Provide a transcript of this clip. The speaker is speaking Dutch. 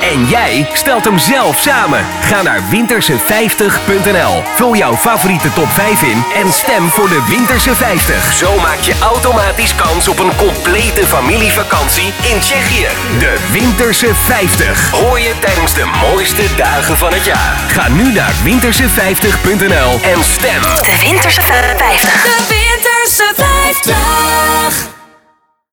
En jij stelt hem zelf samen. Ga naar winterse50.nl. Vul jouw favoriete top 5 in en stem voor de Winterse 50. Zo maak je automatisch kans op een complete familievakantie in Tsjechië. De Winterse 50. Hoor je tijdens de mooiste dagen van het jaar. Ga nu naar winterse50.nl en stem. De Winterse 50. De Winterse 50.